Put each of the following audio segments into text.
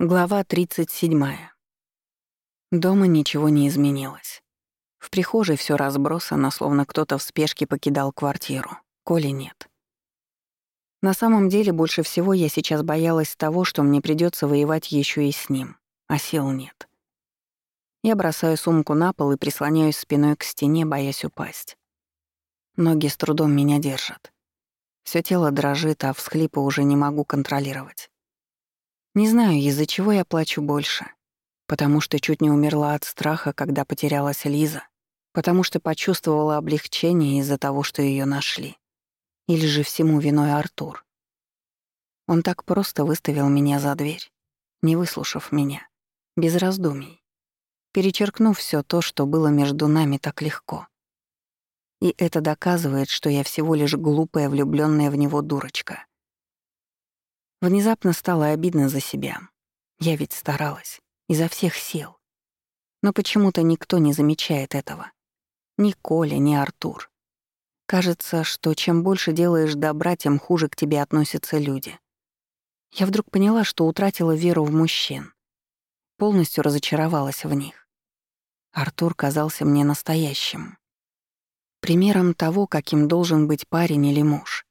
Глава 37. Дома ничего не изменилось. В прихожей все разбросано, словно кто-то в спешке покидал квартиру. Коли нет. На самом деле, больше всего я сейчас боялась того, что мне придется воевать еще и с ним, а сил нет. Я бросаю сумку на пол и прислоняюсь спиной к стене, боясь упасть. Ноги с трудом меня держат. Все тело дрожит, а всхлипы уже не могу контролировать. Не знаю, из-за чего я плачу больше. Потому что чуть не умерла от страха, когда потерялась Лиза. Потому что почувствовала облегчение из-за того, что ее нашли. Или же всему виной Артур. Он так просто выставил меня за дверь, не выслушав меня, без раздумий, перечеркнув все то, что было между нами так легко. И это доказывает, что я всего лишь глупая, влюбленная в него дурочка. Внезапно стало обидно за себя. Я ведь старалась, изо всех сил. Но почему-то никто не замечает этого. Ни Коля, ни Артур. Кажется, что чем больше делаешь добра, тем хуже к тебе относятся люди. Я вдруг поняла, что утратила веру в мужчин. Полностью разочаровалась в них. Артур казался мне настоящим. Примером того, каким должен быть парень или муж.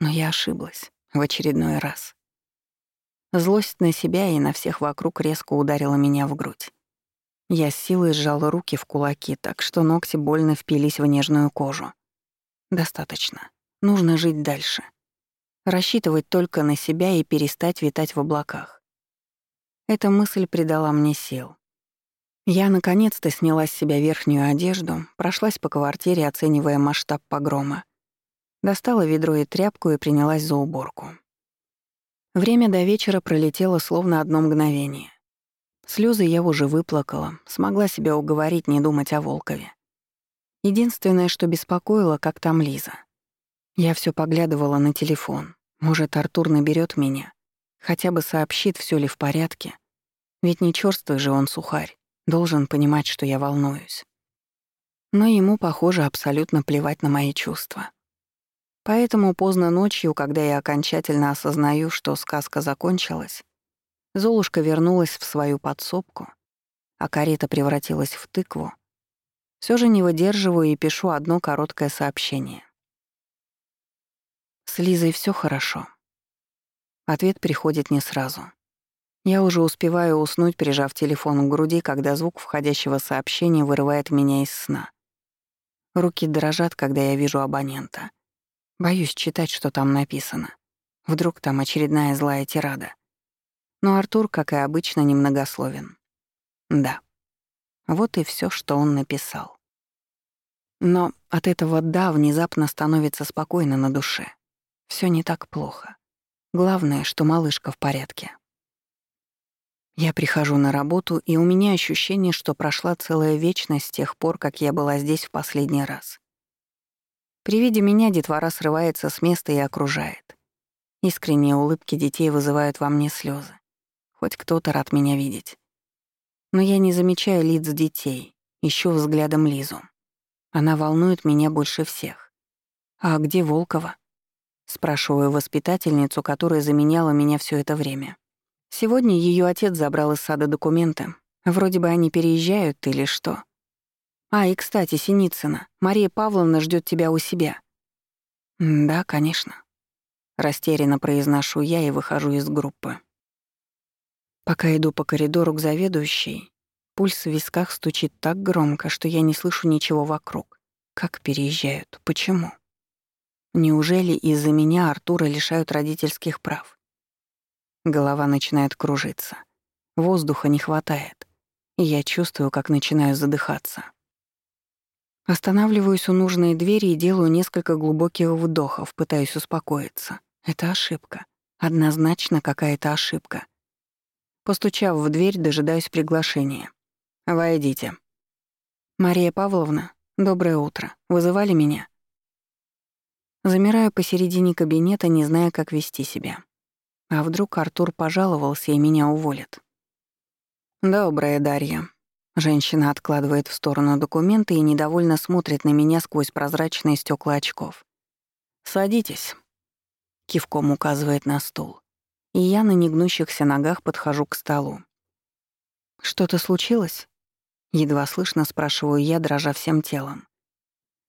Но я ошиблась в очередной раз. Злость на себя и на всех вокруг резко ударила меня в грудь. Я с силой сжала руки в кулаки, так что ногти больно впились в нежную кожу. Достаточно. Нужно жить дальше. Рассчитывать только на себя и перестать витать в облаках. Эта мысль придала мне сил. Я наконец-то сняла с себя верхнюю одежду, прошлась по квартире, оценивая масштаб погрома. Достала ведро и тряпку и принялась за уборку. Время до вечера пролетело словно одно мгновение. Слезы я уже выплакала, смогла себя уговорить не думать о Волкове. Единственное, что беспокоило, как там Лиза. Я все поглядывала на телефон. Может, Артур наберет меня, хотя бы сообщит, все ли в порядке. Ведь не чёрствый же он сухарь, должен понимать, что я волнуюсь. Но ему, похоже, абсолютно плевать на мои чувства. Поэтому поздно ночью, когда я окончательно осознаю, что сказка закончилась, Золушка вернулась в свою подсобку, а карета превратилась в тыкву, все же не выдерживаю и пишу одно короткое сообщение. С Лизой все хорошо. Ответ приходит не сразу. Я уже успеваю уснуть, прижав телефон к груди, когда звук входящего сообщения вырывает меня из сна. Руки дрожат, когда я вижу абонента — Боюсь читать, что там написано. Вдруг там очередная злая тирада. Но Артур, как и обычно, немногословен. Да. Вот и все, что он написал. Но от этого «да» внезапно становится спокойно на душе. Все не так плохо. Главное, что малышка в порядке. Я прихожу на работу, и у меня ощущение, что прошла целая вечность с тех пор, как я была здесь в последний раз. При виде меня детвора срывается с места и окружает. Искренние улыбки детей вызывают во мне слезы. Хоть кто-то рад меня видеть. Но я не замечаю лиц детей, ищу взглядом Лизу. Она волнует меня больше всех. «А где Волкова?» Спрашиваю воспитательницу, которая заменяла меня все это время. Сегодня ее отец забрал из сада документы. Вроде бы они переезжают или что. А, и, кстати, Синицына, Мария Павловна ждет тебя у себя. Да, конечно. Растерянно произношу я и выхожу из группы. Пока иду по коридору к заведующей, пульс в висках стучит так громко, что я не слышу ничего вокруг. Как переезжают? Почему? Неужели из-за меня Артура лишают родительских прав? Голова начинает кружиться. Воздуха не хватает. И я чувствую, как начинаю задыхаться. Останавливаюсь у нужной двери и делаю несколько глубоких вдохов, пытаясь успокоиться. Это ошибка. Однозначно какая-то ошибка. Постучав в дверь, дожидаюсь приглашения. «Войдите». «Мария Павловна, доброе утро. Вызывали меня?» Замираю посередине кабинета, не зная, как вести себя. А вдруг Артур пожаловался и меня уволят? «Доброе, Дарья. Женщина откладывает в сторону документы и недовольно смотрит на меня сквозь прозрачные стекла очков. «Садитесь», — кивком указывает на стул. и я на негнущихся ногах подхожу к столу. «Что-то случилось?» Едва слышно спрашиваю я, дрожа всем телом.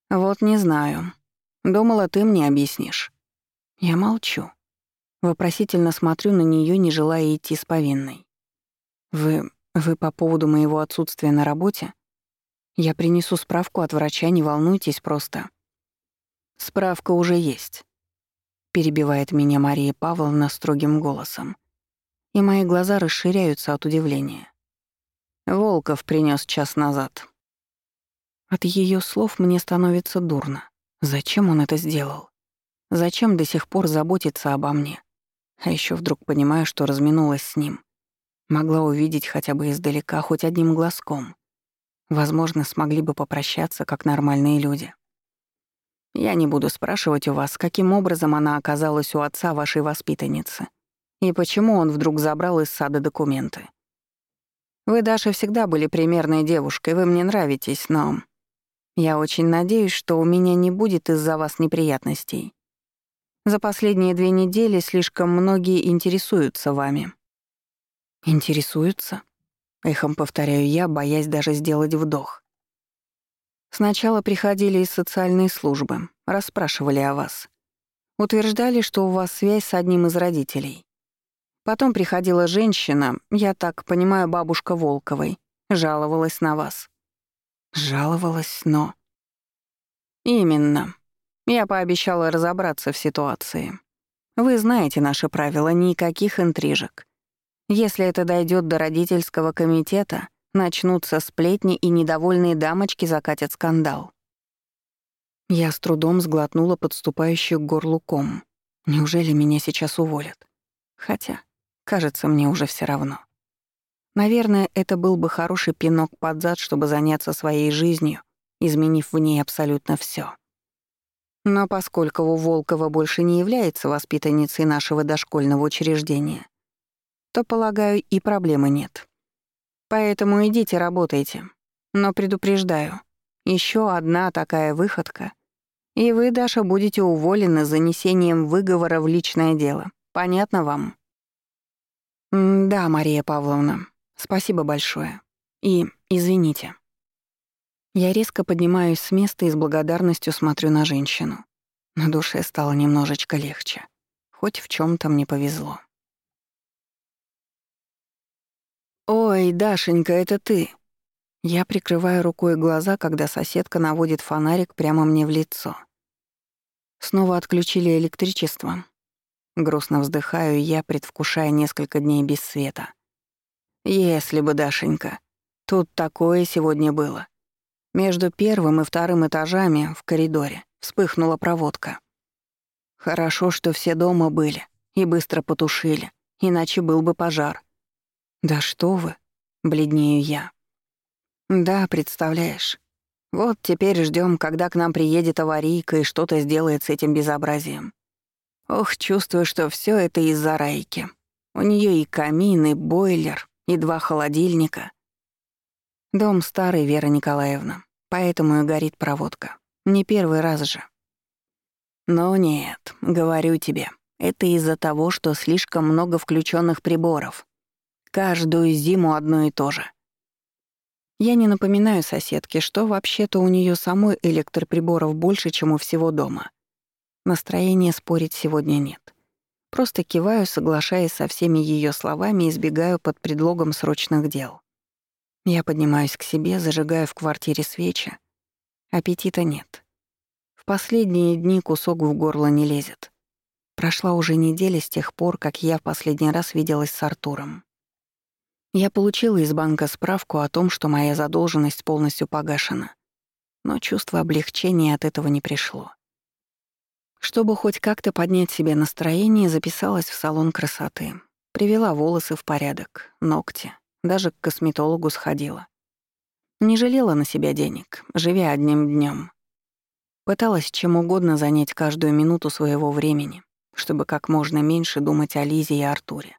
«Вот не знаю. Думала, ты мне объяснишь». Я молчу. Вопросительно смотрю на нее, не желая идти с повинной. «Вы... вы по поводу моего отсутствия на работе? Я принесу справку от врача, не волнуйтесь просто». «Справка уже есть», — перебивает меня Мария Павловна строгим голосом. И мои глаза расширяются от удивления. Волков принес час назад. От ее слов мне становится дурно. Зачем он это сделал? Зачем до сих пор заботиться обо мне? А еще вдруг понимаю, что разминулась с ним. Могла увидеть хотя бы издалека, хоть одним глазком. Возможно, смогли бы попрощаться, как нормальные люди. Я не буду спрашивать у вас, каким образом она оказалась у отца вашей воспитанницы и почему он вдруг забрал из сада документы. Вы, Даша, всегда были примерной девушкой, вы мне нравитесь, но... Я очень надеюсь, что у меня не будет из-за вас неприятностей. За последние две недели слишком многие интересуются вами». «Интересуются?» — эхом повторяю я, боясь даже сделать вдох. «Сначала приходили из социальной службы, расспрашивали о вас. Утверждали, что у вас связь с одним из родителей. Потом приходила женщина, я так понимаю, бабушка Волковой, жаловалась на вас. Жаловалась, но... Именно. Я пообещала разобраться в ситуации. Вы знаете наши правила, никаких интрижек. Если это дойдет до родительского комитета, начнутся сплетни и недовольные дамочки закатят скандал. Я с трудом сглотнула подступающий к горлу ком. Неужели меня сейчас уволят? Хотя Кажется, мне уже все равно. Наверное, это был бы хороший пинок под зад, чтобы заняться своей жизнью, изменив в ней абсолютно все. Но поскольку у Волкова больше не является воспитанницей нашего дошкольного учреждения, то, полагаю, и проблемы нет. Поэтому идите работайте. Но предупреждаю, еще одна такая выходка, и вы, Даша, будете уволены занесением выговора в личное дело. Понятно вам? «Да, Мария Павловна, спасибо большое. И извините». Я резко поднимаюсь с места и с благодарностью смотрю на женщину. На душе стало немножечко легче. Хоть в чем то мне повезло. «Ой, Дашенька, это ты!» Я прикрываю рукой глаза, когда соседка наводит фонарик прямо мне в лицо. Снова отключили электричество, Грустно вздыхаю я, предвкушая несколько дней без света. Если бы, Дашенька, тут такое сегодня было. Между первым и вторым этажами в коридоре вспыхнула проводка. Хорошо, что все дома были и быстро потушили, иначе был бы пожар. Да что вы, бледнею я. Да, представляешь. Вот теперь ждем, когда к нам приедет аварийка и что-то сделает с этим безобразием. Ох, чувствую, что все это из-за Райки. У нее и камин, и бойлер, и два холодильника. Дом старый, Вера Николаевна, поэтому и горит проводка. Не первый раз же. Но нет, говорю тебе, это из-за того, что слишком много включенных приборов. Каждую зиму одно и то же. Я не напоминаю соседке, что вообще-то у нее самой электроприборов больше, чем у всего дома — Настроения спорить сегодня нет. Просто киваю, соглашаясь со всеми ее словами и избегаю под предлогом срочных дел. Я поднимаюсь к себе, зажигаю в квартире свечи. Аппетита нет. В последние дни кусок в горло не лезет. Прошла уже неделя с тех пор, как я в последний раз виделась с Артуром. Я получила из банка справку о том, что моя задолженность полностью погашена. Но чувство облегчения от этого не пришло. Чтобы хоть как-то поднять себе настроение, записалась в салон красоты. Привела волосы в порядок, ногти, даже к косметологу сходила. Не жалела на себя денег, живя одним днем. Пыталась чем угодно занять каждую минуту своего времени, чтобы как можно меньше думать о Лизе и Артуре.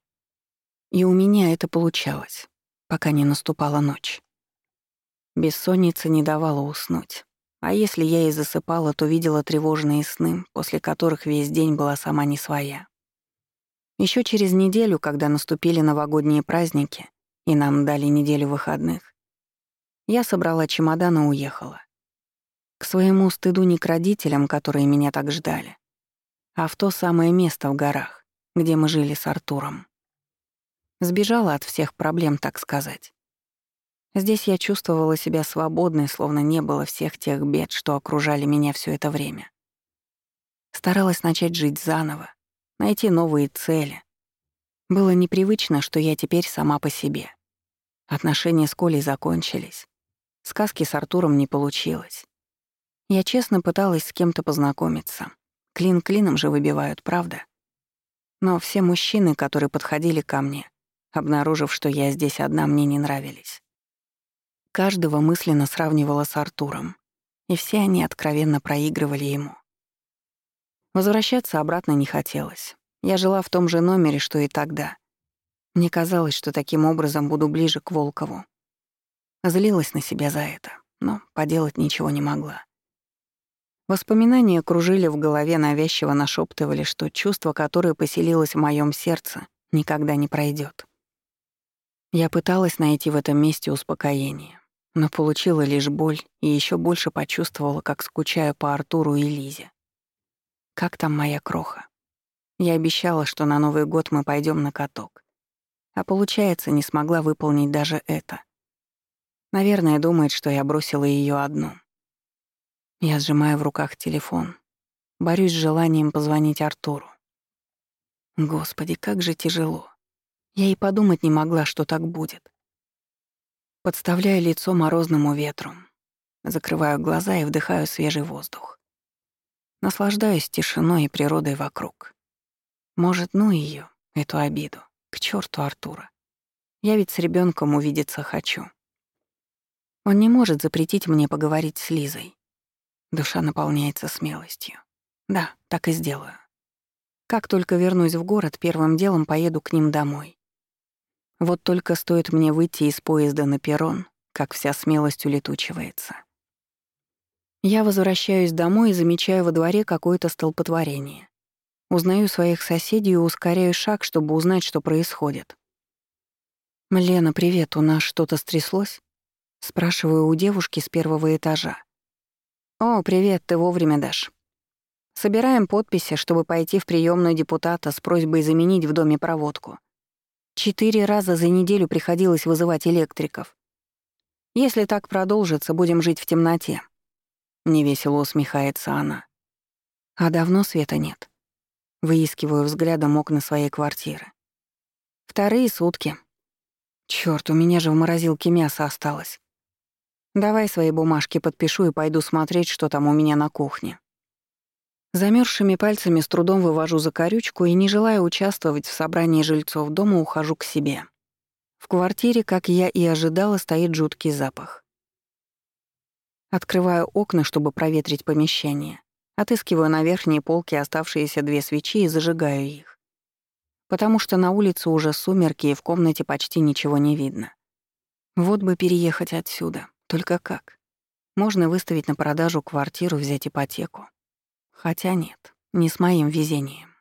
И у меня это получалось, пока не наступала ночь. Бессонница не давала уснуть. А если я и засыпала, то видела тревожные сны, после которых весь день была сама не своя. Еще через неделю, когда наступили новогодние праздники и нам дали неделю выходных, я собрала чемодан и уехала. К своему стыду не к родителям, которые меня так ждали, а в то самое место в горах, где мы жили с Артуром. Сбежала от всех проблем, так сказать. Здесь я чувствовала себя свободной, словно не было всех тех бед, что окружали меня все это время. Старалась начать жить заново, найти новые цели. Было непривычно, что я теперь сама по себе. Отношения с Колей закончились. Сказки с Артуром не получилось. Я честно пыталась с кем-то познакомиться. Клин клином же выбивают, правда? Но все мужчины, которые подходили ко мне, обнаружив, что я здесь одна, мне не нравились. Каждого мысленно сравнивала с Артуром, и все они откровенно проигрывали ему. Возвращаться обратно не хотелось. Я жила в том же номере, что и тогда. Мне казалось, что таким образом буду ближе к Волкову. Злилась на себя за это, но поделать ничего не могла. Воспоминания кружили в голове, навязчиво нашептывали, что чувство, которое поселилось в моем сердце, никогда не пройдет. Я пыталась найти в этом месте успокоение, но получила лишь боль и еще больше почувствовала, как скучаю по Артуру и Лизе. Как там моя кроха? Я обещала, что на Новый год мы пойдем на каток. А получается, не смогла выполнить даже это. Наверное, думает, что я бросила ее одну. Я сжимаю в руках телефон. Борюсь с желанием позвонить Артуру. Господи, как же тяжело. Я и подумать не могла, что так будет. Подставляю лицо морозному ветру. Закрываю глаза и вдыхаю свежий воздух. Наслаждаюсь тишиной и природой вокруг. Может, ну ее, эту обиду. К черту Артура. Я ведь с ребенком увидеться хочу. Он не может запретить мне поговорить с Лизой. Душа наполняется смелостью. Да, так и сделаю. Как только вернусь в город, первым делом поеду к ним домой. Вот только стоит мне выйти из поезда на перрон, как вся смелость улетучивается. Я возвращаюсь домой и замечаю во дворе какое-то столпотворение. Узнаю своих соседей и ускоряю шаг, чтобы узнать, что происходит. «Лена, привет, у нас что-то стряслось?» Спрашиваю у девушки с первого этажа. «О, привет, ты вовремя дашь. Собираем подписи, чтобы пойти в приемную депутата с просьбой заменить в доме проводку. Четыре раза за неделю приходилось вызывать электриков. Если так продолжится, будем жить в темноте. Невесело усмехается она. А давно света нет. Выискиваю взглядом окна своей квартиры. Вторые сутки. Чёрт, у меня же в морозилке мясо осталось. Давай свои бумажки подпишу и пойду смотреть, что там у меня на кухне. Замерзшими пальцами с трудом вывожу закорючку и, не желая участвовать в собрании жильцов дома, ухожу к себе. В квартире, как я и ожидала, стоит жуткий запах. Открываю окна, чтобы проветрить помещение. Отыскиваю на верхней полке оставшиеся две свечи и зажигаю их. Потому что на улице уже сумерки и в комнате почти ничего не видно. Вот бы переехать отсюда. Только как? Можно выставить на продажу квартиру, взять ипотеку. Хотя нет, не с моим везением.